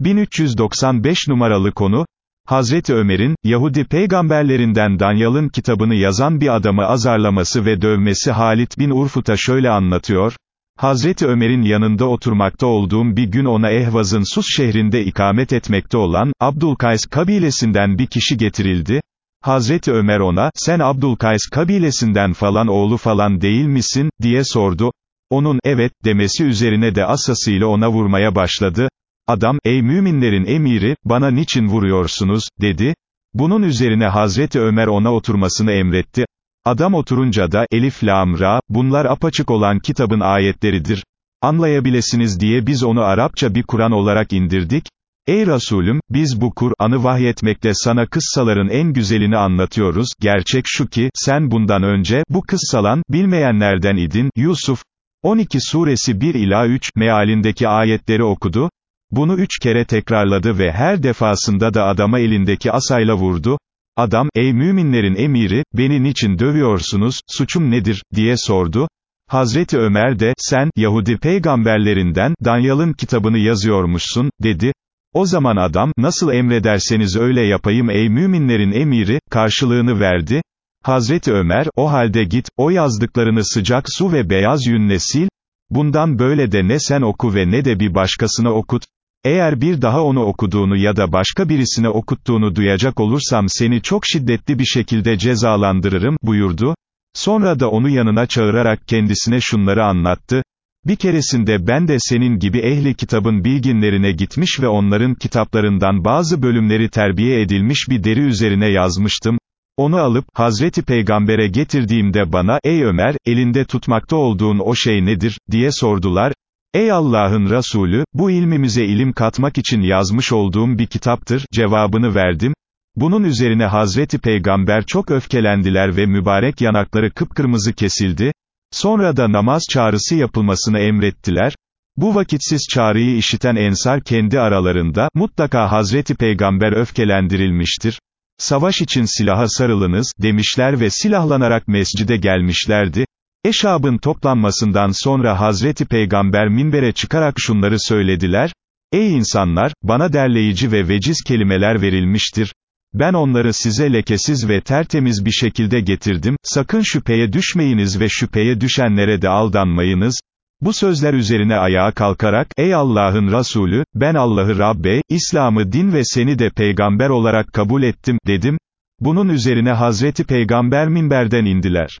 1395 numaralı konu, Hazreti Ömer'in, Yahudi peygamberlerinden Danyal'ın kitabını yazan bir adamı azarlaması ve dövmesi Halit bin Urfut'a şöyle anlatıyor, Hazreti Ömer'in yanında oturmakta olduğum bir gün ona Ehvaz'ın Sus şehrinde ikamet etmekte olan, Abdülkays kabilesinden bir kişi getirildi, Hazreti Ömer ona, sen Abdülkays kabilesinden falan oğlu falan değil misin, diye sordu, onun, evet, demesi üzerine de asasıyla ona vurmaya başladı, Adam, ey müminlerin emiri, bana niçin vuruyorsunuz, dedi. Bunun üzerine Hazreti Ömer ona oturmasını emretti. Adam oturunca da, Elif Lam Ra, bunlar apaçık olan kitabın ayetleridir. Anlayabilesiniz diye biz onu Arapça bir Kur'an olarak indirdik. Ey Resulüm, biz bu Kur'an'ı vahyetmekte sana kıssaların en güzelini anlatıyoruz, gerçek şu ki, sen bundan önce, bu kıssalan, bilmeyenlerden idin, Yusuf, 12 suresi 1 ila 3, mealindeki ayetleri okudu, bunu üç kere tekrarladı ve her defasında da adama elindeki asayla vurdu. Adam, ey müminlerin emiri, beni niçin dövüyorsunuz, suçum nedir, diye sordu. Hazreti Ömer de, sen, Yahudi peygamberlerinden, Danyal'ın kitabını yazıyormuşsun, dedi. O zaman adam, nasıl emrederseniz öyle yapayım ey müminlerin emiri, karşılığını verdi. Hazreti Ömer, o halde git, o yazdıklarını sıcak su ve beyaz yünle sil, bundan böyle de ne sen oku ve ne de bir başkasına okut, eğer bir daha onu okuduğunu ya da başka birisine okuttuğunu duyacak olursam seni çok şiddetli bir şekilde cezalandırırım, buyurdu. Sonra da onu yanına çağırarak kendisine şunları anlattı. Bir keresinde ben de senin gibi ehli kitabın bilginlerine gitmiş ve onların kitaplarından bazı bölümleri terbiye edilmiş bir deri üzerine yazmıştım. Onu alıp, Hazreti Peygamber'e getirdiğimde bana, ey Ömer, elinde tutmakta olduğun o şey nedir, diye sordular, Ey Allah'ın Resulü, bu ilmimize ilim katmak için yazmış olduğum bir kitaptır, cevabını verdim. Bunun üzerine Hazreti Peygamber çok öfkelendiler ve mübarek yanakları kıpkırmızı kesildi. Sonra da namaz çağrısı yapılmasını emrettiler. Bu vakitsiz çağrıyı işiten ensar kendi aralarında, mutlaka Hazreti Peygamber öfkelendirilmiştir. Savaş için silaha sarılınız, demişler ve silahlanarak mescide gelmişlerdi. Eşabın toplanmasından sonra Hazreti Peygamber minbere çıkarak şunları söylediler, Ey insanlar, bana derleyici ve veciz kelimeler verilmiştir. Ben onları size lekesiz ve tertemiz bir şekilde getirdim, sakın şüpheye düşmeyiniz ve şüpheye düşenlere de aldanmayınız. Bu sözler üzerine ayağa kalkarak, ey Allah'ın Resulü, ben Allah'ı Rabbe, İslam'ı din ve seni de peygamber olarak kabul ettim, dedim. Bunun üzerine Hazreti Peygamber minberden indiler.